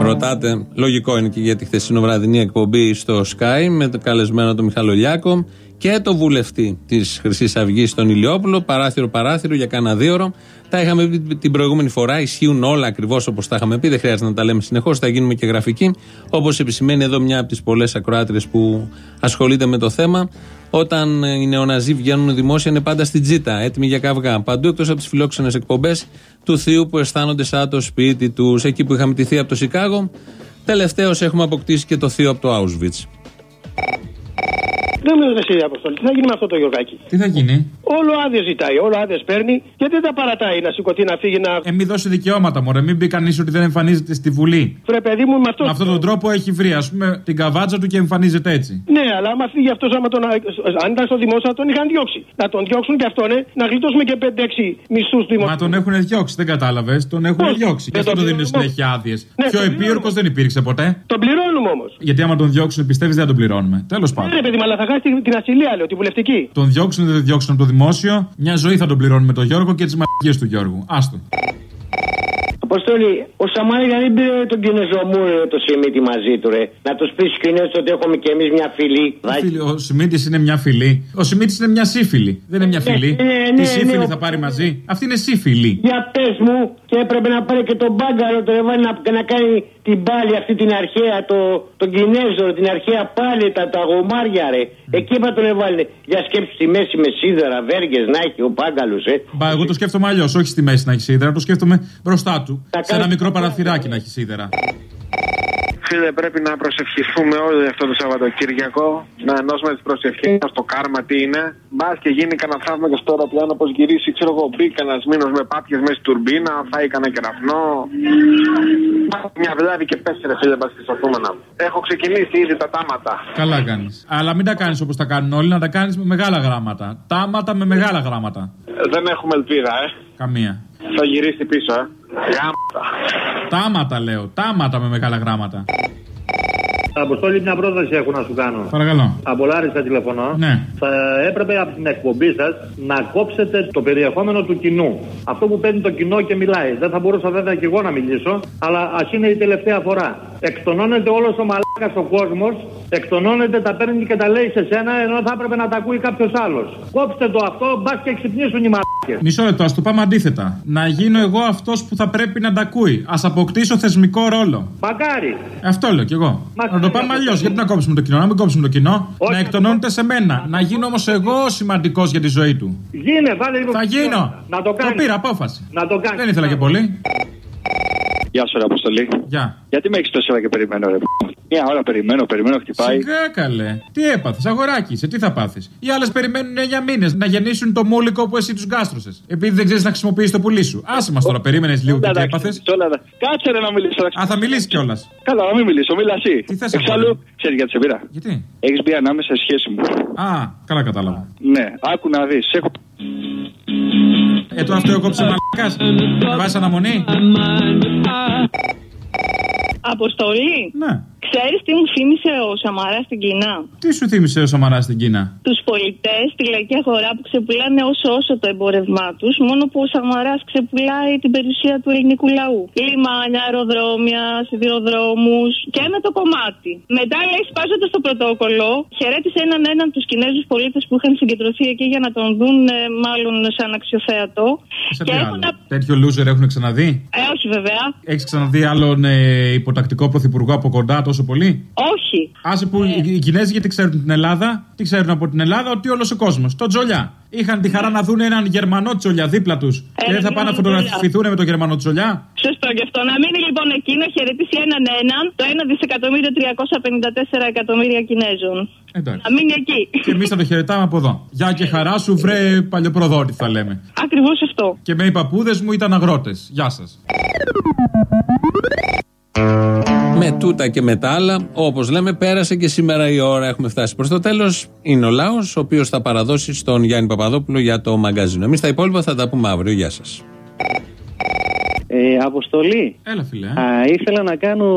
Ρωτάτε, λογικό είναι και για τη χθεσινοβραδινή εκπομπή στο Sky με το καλεσμένο τον Μιχαλολιάκο και το βουλευτή της Χρυσής Αυγής, τον Ηλιόπουλο, παράθυρο-παράθυρο για κάνα δύο ώρο. Τα είχαμε πει την προηγούμενη φορά, ισχύουν όλα ακριβώς όπως τα είχαμε πει, δεν χρειάζεται να τα λέμε συνεχώς, θα γίνουμε και γραφικοί. Όπως επισημαίνει εδώ μια από τις πολλές ακροάτριες που ασχολείται με το θέμα, όταν οι νεοναζί βγαίνουν δημόσια είναι πάντα στην τζίτα, έτοιμοι για καυγά. Παντού εκτός από τις φιλόξενες εκπομπές του Θείου που αισθάνονται σαν το σπίτι τους. Εκεί που είχαμε τη Θεία από το Σικάγο, τελευταίως έχουμε αποκτήσει και το Θείο από το Auschwitz. Δεν με εσύ, Αποστολή. Τι θα γίνει με αυτό το γιογάκι. Τι θα γίνει; Όλο άδειε ζητάει, όλο άδειε παίρνει και δεν τα παρατάει να σηκωθεί να φύγει να. Ε, μην δώσει δικαιώματα, μωρέ. Μην πει κανείς ότι δεν εμφανίζεται στη Βουλή. Βρε, παιδί μου, με αυτό. Με αυτόν τον τρόπο έχει βρει, ας πούμε, την καβάτσα του και εμφανίζεται έτσι. Ναι, αλλά άμα φύγει αυτός, άμα τον. Αν ήταν στο δημόσιο, θα τον είχαν διώξει. Να τον διώξουν και αυτόν, ναι, να γλιτώσουμε και 5-6 μισθούς δημοσίου. Μα τον έχουν διώξει, δεν κατάλαβες. Τον έχουν Πώς; διώξει. Γι' Δεν αυτό τον του δίνουν πληρώνουμε. συνέχεια άδειες. Ναι, Πιο τον επίορκο δεν υπήρξε ποτέ. Τον πληρώνουμε όμως. Γιατί άμα τον διώξουν, πιστεύεις δεν θα τον πληρώνουμε. Τέλος πάντων. Ναι, ρε παιδί, μου, αλλά θα χάσει την- την ασυλία, λέω, τη βουλευτική. Τον διώξουν ή δεν τον διώξουν από το δημόσιο, μια ζωή θα τον πληρώνουμε τον Γιώργο και τις μαγικέ του Γιώργου. Άστο. Αποστολή, ο Σαμάρη δεν πήρε τον Κινέζο μου ρε, το Σιμίτι μαζί του, ρε. Να τους πει στους Κινέζους ότι έχουμε κι εμείς μια φιλή. Φίλοι, Ο Σιμίτης είναι μια φυλή. Ο Σιμίτης είναι μια σύφυλη. Δεν είναι μια Ναι, φυλή. ναι, Τι ναι, σύφυλη ναι, θα ο- πάρει μαζί. Αυτή είναι σύφυλη. Για πες μου, και έπρεπε να πάρει και τον μπάγκαρο, το έβαλε να, να κάνει την πάλι αυτή την αρχαία, το, τον Κινέζο, την αρχαία πάλι, τα, τα γομάρια, ρε. Εκεί είπα τον έβαλε για σκέψη στη μέση με σίδερα, βέργες να έχει ο μπάγκαλος, ε. Μπα, εγώ το σκέφτομαι αλλιώς. Όχι στη μέση να έχει σίδερα, το σκέφτομαι μπροστά του. Θα Σε ένα κάνει- μικρό παραθυράκι να έχει σίδερα. Φίλε, πρέπει να προσευχηθούμε όλοι αυτό το Σαββατοκύριακο. Να ενώσουμε τις προσευχές μας το κάρμα τι είναι. Μπας και γίνει κανένα θαύμα και στο αεροπλάνο πώς γυρίσει. Ξέρω εγώ, μπει κανένας μήνος με πάπιες μέσα στην τουρμπίνα, φάει κανένα κεραφνό. Μια βλάβη και πέσει, ρε φίλε, μπας και να. Έχω ξεκινήσει ήδη τα τάματα. Καλά κάνεις. Αλλά μην τα κάνεις όπως τα κάνουν όλοι, να τα κάνεις με μεγάλα γράμματα. Τάματα με μεγάλα γράμματα. Ε, Δεν έχουμε ελπίδα, ε. Καμία. Θα γυρίσει πίσω, ε. Γάμματα. Τάματα λέω. Τάματα με μεγάλα γράμματα. Αποστόλη, μια πρόταση έχω να σου κάνω. Παρακαλώ. Από Λάρισα τηλεφωνώ. Ναι. Θα έπρεπε από την εκπομπή σας να κόψετε το περιεχόμενο του κοινού. Αυτό που παίρνει το κοινό και μιλάει. Δεν θα μπορούσα βέβαια και εγώ να μιλήσω, αλλά ας είναι η τελευταία φορά. Εκτονώνεται όλος ο μαλάκας ο κόσμος, εκτονώνεται, τα παίρνει και τα λέει σε σένα, ενώ θα έπρεπε να τα ακούει κάποιος άλλος. Κόψτε το αυτό, μπας και ξυπνήσουν οι μαλάκες. Μισό λεπτό, ας το πάμε αντίθετα. Να γίνω εγώ αυτός που θα πρέπει να τα ακούει. Α αποκτήσω θεσμικό ρόλο. Μακάρι. Αυτό λέω κι εγώ. Να το πάμε αλλιώς. Γιατί να κόψουμε το κοινό, να μην κόψουμε το κοινό. Να εκτονώνεται σε μένα. Να γίνω όμως εγώ σημαντικός για τη ζωή του. Γίνε, βάλε λίγο. Θα γίνω. Να το κάνεις. Το πήρα απόφαση. Να το κάνεις. Δεν ήθελα και πολύ. Γεια σου, ρε Αποστολή. Γεια. Γιατί με έχεις τόση ώρα και περιμένω, ρε. Μια ώρα περιμένω, περιμένω, χτυπάει. Σιγά καλέ. Τι έπαθες, αγοράκι σε, τι θα πάθεις. Οι άλλες περιμένουν 9 μήνες να γεννήσουν το μούλικο που εσύ τους γκάστρωσε. Επειδή δεν ξέρεις να χρησιμοποιήσει το πουλί σου. Άσε μας τώρα, περίμενες λίγο και τι έπαθες. Όλα τα- Κάτσε ρε να μιλήσω. Α, θα μιλήσεις κιόλας. Καλά, να μην μιλήσω, μίλα εσύ. Τι θες, Εξάλλου, ξέρεις γιατί σε πήρα. Γιατί; Έχεις μπει ανάμεσα στη σχέση μου. Α, καλά κατάλαβα. Ναι, άκου να δεις. Έχω... Ε, τώρα αυτό κόψε μαλακάς. Με βάζεις αναμονή. Αποστολή. Ναι. Ξέρεις τι μου θύμισε ο Σαμαρά στην Κίνα; Τι σου θύμισε ο Σαμαρά στην Κίνα; Τους πολιτές στη λαϊκή αγορά που ξεπουλάνε όσο όσο το εμπόρευμά τους, μόνο που ο Σαμαράς ξεπουλάει την περιουσία του ελληνικού λαού. Λιμάνια, αεροδρόμια, σιδηροδρόμους και με το κομμάτι. Μετά λέει σπάζοντας το πρωτόκολλο, χαιρέτησε έναν έναν τους Κινέζους πολίτες που είχαν συγκεντρωθεί εκεί για να τον δουν, ε, μάλλον σαν αξιοθέατο. Σε τι άλλο; Τέτοιο loser έχουν ξαναδεί; Ε, όχι βέβαια. Έχεις ξαναδεί άλλον ε, υποτακτικό πρωθυπουργό από κοντά τόσο πολύ; Όχι. Άσε που οι, οι Κινέζοι γιατί ξέρουν την Ελλάδα, τι ξέρουν από την Ελλάδα, ότι όλος ο κόσμος. Το τζολιά. Είχαν τη χαρά να δουν έναν Γερμανό τζολιά δίπλα τους. και δεν θα πάνε να φωτογραφηθούν με τον Γερμανό τζολιά. Σωστό γι' αυτό. Να μείνει λοιπόν εκεί να χαιρετήσει έναν έναν το 1 δισεκατομμύριο 354 εκατομμύρια Κινέζων. Εντάξει. Να μείνει εκεί. Και εμείς θα το χαιρετάμε από εδώ. Γεια και χαρά σου, βρε παλιοπροδότη, θα λέμε. Ακριβώς αυτό. Και με οι παππούδες μου ήταν αγρότες. Γεια σας. Με τούτα και με τα άλλα, όπως λέμε, πέρασε και σήμερα η ώρα. Έχουμε φτάσει προς το τέλος. Είναι ο λαός, ο οποίος θα παραδώσει στον Γιάννη Παπαδόπουλο για το μαγκαζίνο. Εμείς τα υπόλοιπα θα τα πούμε αύριο. Γεια σας. Ε, αποστολή. Έλα, φιλέ. Α, ήθελα να κάνω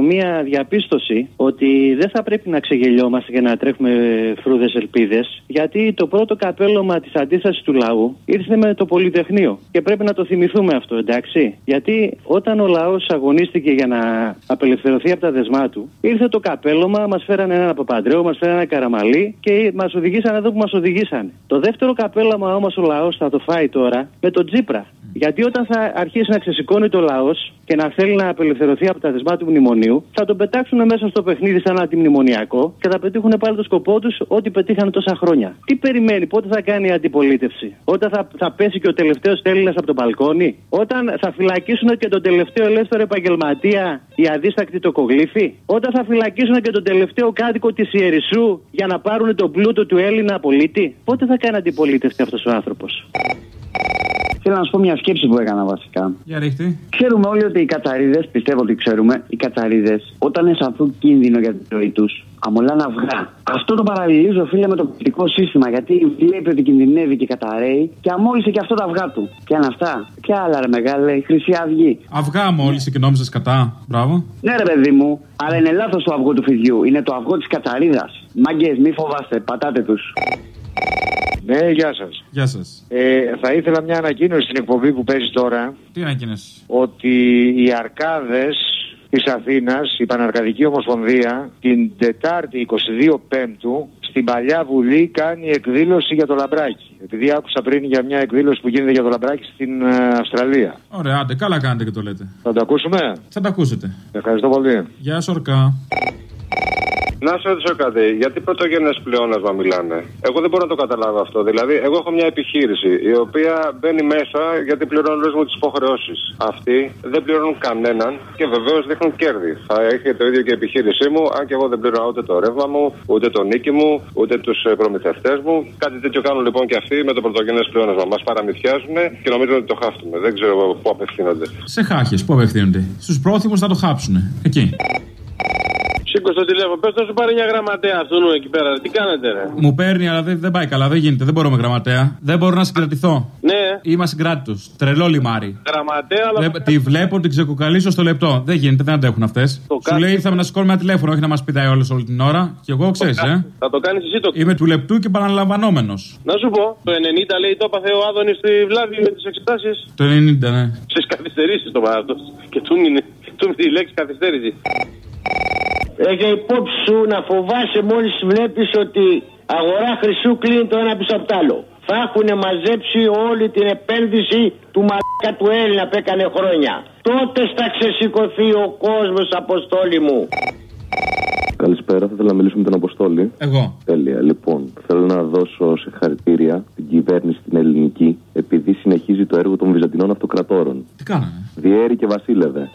μία διαπίστωση ότι δεν θα πρέπει να ξεγελιόμαστε και να τρέχουμε φρούδες ελπίδες. Γιατί το πρώτο καπέλωμα της αντίσταση του λαού ήρθε με το Πολυτεχνείο. Και πρέπει να το θυμηθούμε αυτό, εντάξει. Γιατί όταν ο λαός αγωνίστηκε για να απελευθερωθεί από τα δεσμά του, ήρθε το καπέλωμα, μας φέρανε ένα Παπαντρέο, μας φέρανε ένα Καραμαλή και μας οδηγήσαν εδώ που μας οδηγήσαν. Το δεύτερο καπέλωμα όμως ο λαός θα το φάει τώρα με τον Τζίπρα. Γιατί όταν θα αρχίσει να ξεσηκώνει το λαός και να θέλει να απελευθερωθεί από τα δεσμά του μνημονίου, θα τον πετάξουν μέσα στο παιχνίδι σαν αντιμνημονιακό και θα πετύχουν πάλι το σκοπό τους ό,τι πετύχανε τόσα χρόνια. Τι περιμένει, πότε θα κάνει η αντιπολίτευση, όταν θα, θα πέσει και ο τελευταίος Έλληνας από τον μπαλκόνι, όταν θα φυλακίσουν και τον τελευταίο ελεύθερο επαγγελματία η αδίστακτη το κογλήφι, όταν θα φυλακίσουν και τον τελευταίο κάτοικο της Ιερισσού για να πάρουν τον πλούτο του Έλληνα πολίτη, πότε θα κάνει αντιπολίτευση αυτός ο άνθρωπος; Θέλω να σου πω μια σκέψη που έκανα βασικά. Για ρίχτη. Ξέρουμε όλοι ότι οι κατσαρίδες, πιστεύω ότι ξέρουμε, οι κατσαρίδες όταν αισθανθούν κίνδυνο για τη ζωή τους, αμολάνε αυγά. Αυτό το παραλληλίζω, φίλε, με το πολιτικό σύστημα. Γιατί βλέπει ότι κινδυνεύει και καταραίει και αμόλυσε και αυτό τα αυγά του. Και αν αυτά, ποια άλλα ρε μεγάλε, η Χρυσή Αυγή. Αυγά μόλις και νόμιζε κατά. Μπράβο. Ναι, ρε παιδί μου, αλλά είναι λάθος το αυγό του φιδιού. Είναι το αυγό της κατσαρίδας. Μάγκες, μη φοβάστε, πατάτε τους. Ναι, γεια σας. Γεια σας. Ε, θα ήθελα μια ανακοίνωση στην εκπομπή που παίζει τώρα. Τι ανακοίνωση. Ότι οι αρκάδες της Αθήνας, η Παναρκαδική Ομοσπονδία, την Τετάρτη 22 Πέμπτου, στην Παλιά Βουλή κάνει εκδήλωση για το λαμπράκι. Επειδή άκουσα πριν για μια εκδήλωση που γίνεται για το λαμπράκι στην ε, Αυστραλία. Ωραία, άντε, καλά κάνετε και το λέτε. Θα το ακούσουμε; Θα τα ακούσετε. Ευχαριστώ πολύ. Γεια σου, Ορκά. Να σε ρωτήσω κάτι, γιατί πρωτογενές πλεόνασμα μιλάνε; Εγώ δεν μπορώ να το καταλάβω αυτό. Δηλαδή, εγώ έχω μια επιχείρηση η οποία μπαίνει μέσα γιατί πληρώνω όλε μου τις υποχρεώσεις. Αυτοί δεν πληρώνουν κανέναν και βεβαίως δείχνουν κέρδη. Θα έχει το ίδιο και η επιχείρησή μου, αν και εγώ δεν πληρώνω ούτε το ρεύμα μου, ούτε το νίκη μου, ούτε τους προμηθευτές μου. Κάτι τέτοιο κάνουν λοιπόν και αυτοί με το πρωτογενές πλεόνασμα. Μας παραμυθιάζουν και νομίζουν ότι το χάφτουμε. Δεν ξέρω πού απευθύνονται. Σε χάχες, πού απευθύνονται. Στους πρόθυμους θα το χάψουν. Εκεί. Σήκω στο τηλέφωνο, πες να σου πάρει μια γραμματέα αυτού εκεί πέρα. Τι κάνετε, ρε; Μου παίρνει, αλλά δεν, δεν πάει καλά, δεν γίνεται. Δεν μπορώ με γραμματέα. Δεν μπορώ να συγκρατηθώ. Ναι. Είμαι ασυγκράτητος. Τρελό λιμάρι. Γραμματέα, αλλά. Δεν- Τη βλέπω, την ξεκουκαλίσω στο λεπτό. Δεν γίνεται, δεν αντέχουν αυτές. Σου κάθε- λέει ήρθαμε να σηκώνουμε ένα τηλέφωνο, όχι να μας πηδάει όλος όλη την ώρα. Και εγώ ξέρεις, ε. Θα το κάνεις εσύ το. Είμαι του λεπτού και παραλαμβανόμενος. Να σου πω, το 90 λέει το έπαθε ο Άδωνης στη Βλάβη με τις εξετάσεις. Το 90, ναι. Στι καθυστερήσει το παράδοτο. Και του μείνει του μείνει η λέξη καθυστέρηση. Έχει υπόψη σου να φοβάσαι μόλις βλέπεις ότι αγορά χρυσού κλείνει το ένα πίσω από το άλλο. Θα έχουν μαζέψει όλη την επένδυση του μαλάκα του Έλληνα που έκανε χρόνια. Τότε θα ξεσηκωθεί ο κόσμος, Αποστόλη μου. Καλησπέρα, θα ήθελα να μιλήσω με τον Αποστόλη. Εγώ. Τέλεια. Λοιπόν, θέλω να δώσω συγχαρητήρια στην κυβέρνηση την ελληνική, επειδή συνεχίζει το έργο των Βυζαντινών Αυτοκρατόρων. Τι κάνανε; Διέρη και Βασίλευε.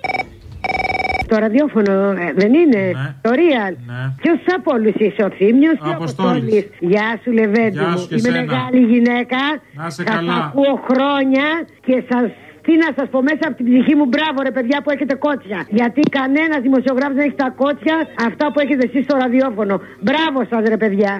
Το ραδιόφωνο ε, δεν είναι; Το Real. Ποιος από όλους είσαι, ο Θήμιος ή ο Αποστόλης; Αποστόλης; Γεια σου, Λεβέντη Γεια μου. σου και Είμαι σένα. μεγάλη γυναίκα. Να είσαι Σας καλά. ακούω χρόνια και σας. Τι να σας πω μέσα από την ψυχή μου, μπράβο ρε παιδιά που έχετε κότσια. Γιατί κανένας δημοσιογράφος δεν έχει τα κότσια αυτά που έχετε εσείς στο ραδιόφωνο. Μπράβο σας ρε παιδιά.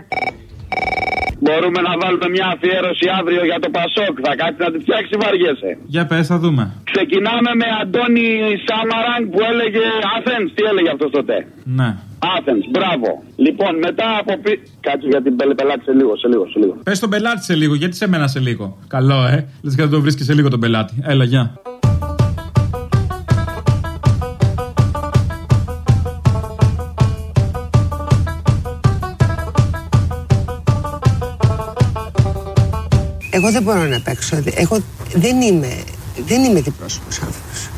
Μπορούμε να βάλουμε μια αφιέρωση αύριο για το Πασόκ. Θα κάτσει να τη φτιάξει, βαριέσαι. Για πες, θα δούμε. Ξεκινάμε με Αντώνη Σάμαραν που έλεγε Athens. Τι έλεγε αυτός τότε; Ναι. Athens, μπράβο. Λοιπόν, μετά από πι... Κάτσε για την πελ- πελάτη σε λίγο, σε λίγο, σε λίγο. Πες τον πελάτη σε λίγο, γιατί σε μένα σε λίγο. Καλό, ε. Λες και θα το βρίσκεις σε λίγο τον πελάτη. Έλα, γεια. Εγώ δεν μπορώ να παίξω. Εγώ δεν είμαι, δεν είμαι διπρόσωπος άνθρωπος.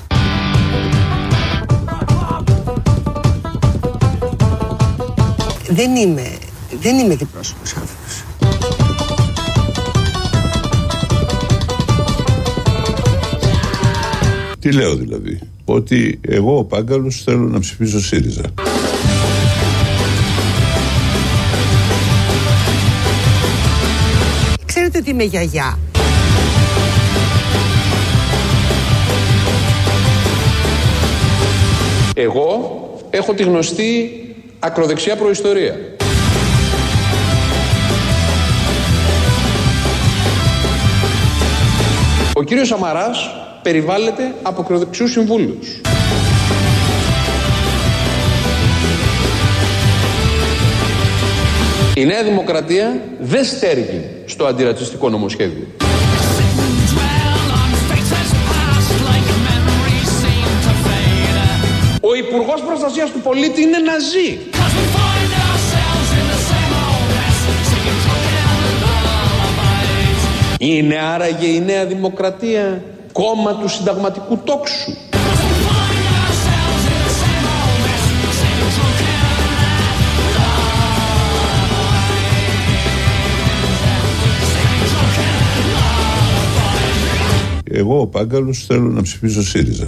Δεν είμαι, δεν είμαι διπρόσωπος άνθρωπος. Τι λέω δηλαδή, ότι εγώ ο Πάγκαλος θέλω να ψηφίσω ΣΥΡΙΖΑ. Ότι είμαι γιαγιά. Εγώ έχω τη γνωστή ακροδεξιά προϊστορία. Ο κύριος Σαμαράς περιβάλλεται από ακροδεξιούς συμβούλους. Η Νέα Δημοκρατία δεν στέργει στο αντιρατσιστικό νομοσχέδιο. Ο Υπουργός Προστασίας του Πολίτη είναι ναζί. Είναι άραγε η Νέα Δημοκρατία κόμμα του συνταγματικού τόξου. Εγώ ο Πάγκαλος θέλω να ψηφίσω ΣΥΡΙΖΑ.